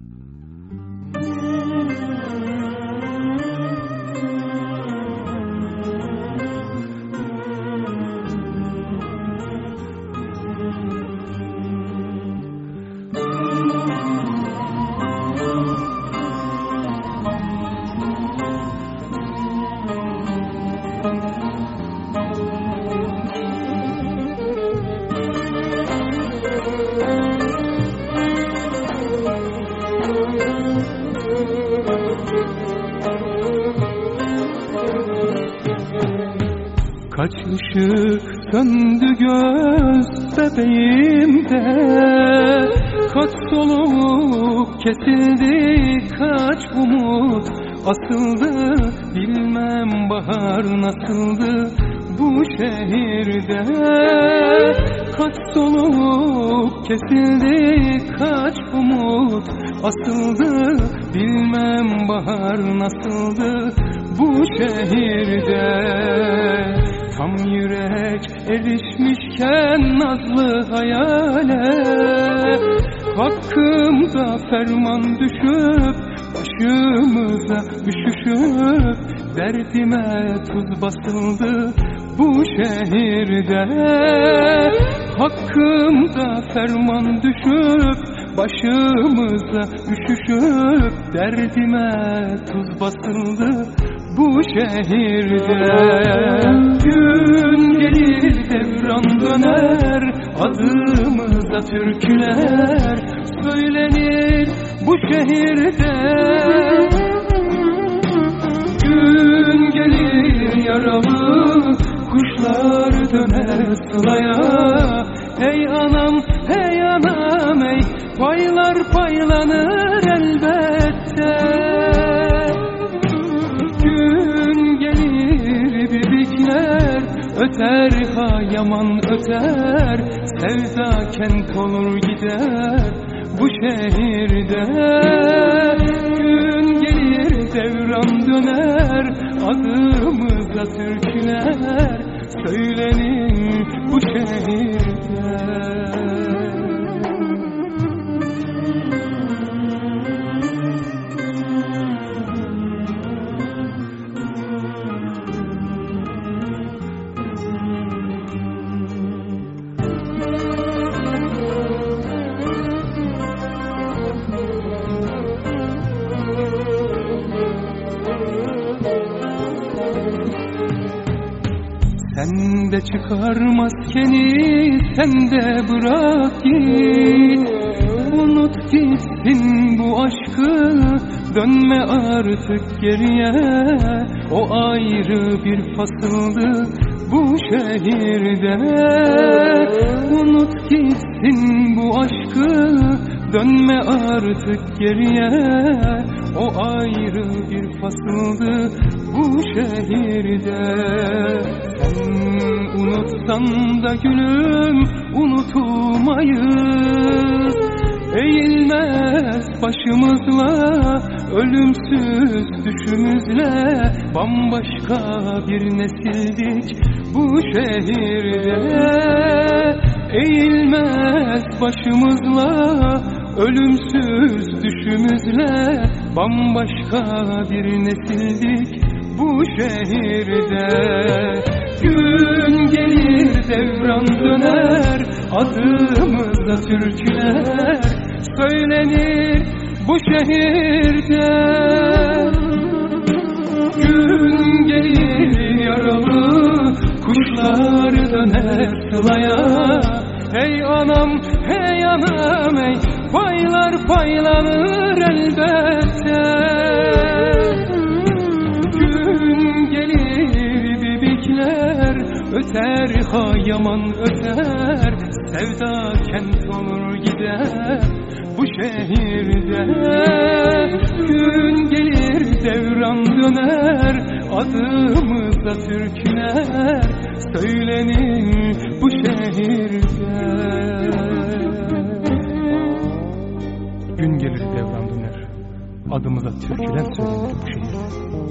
Mm-hmm. Kaç ışık söndü göz bebeğimde. Kaç soluk kesildi kaç umut asıldı. Bilmem bahar nasıldı bu şehirde. Kaç soluk kesildi kaç umut asıldı. Bilmem bahar nasıldı bu şehirde erişmişken nazlı hayale Hakkımda ferman düşüp Başımıza üşüşüp Derdime tuz basıldı bu şehirde. Hakkımda ferman düşüp Başımıza üşüşüp Derdime tuz basıldı bu şehirde. Gün devran döner Adımıza türküler. Söylenir bu şehirde. Gün gelir yaralı Kuşlar döner sılaya Hey anam hey anam hey Paylar paylanır elbette Öter ha yaman öter. Sevda kent olur gider Bu şehirde. Gün gelir devran döner Adımıza türküler. Söylenir Sen de çıkar maskeni, sen de bırak git. Unut gitsin bu aşkı, dönme artık geriye. O ayrı bir fasıldı bu şehirde. Unut gitsin bu aşkı, dönme artık geriye. O ayrı bir fasıldı bu şehirde. Sen unutsan da gülüm unutulmayız. Eğilmez başımızla ölümsüz düşümüzle. Bambaşka bir nesildik bu şehirde. Eğilmez başımızla ölümsüz düşümüzle Bambaşka bir nesildik bu şehirde. Gün gelir devran döner Adımızda türküler Söylenir bu şehirde anam hey anam hey. Paylar paylanır elbette. Gün gelir bibikler Öter ha yaman öter. Sevda kent olur gider Bu şehirde. Gün gelir devran döner Adımızda türküler Söylenir Adımıza türküler söylenir bu şehirde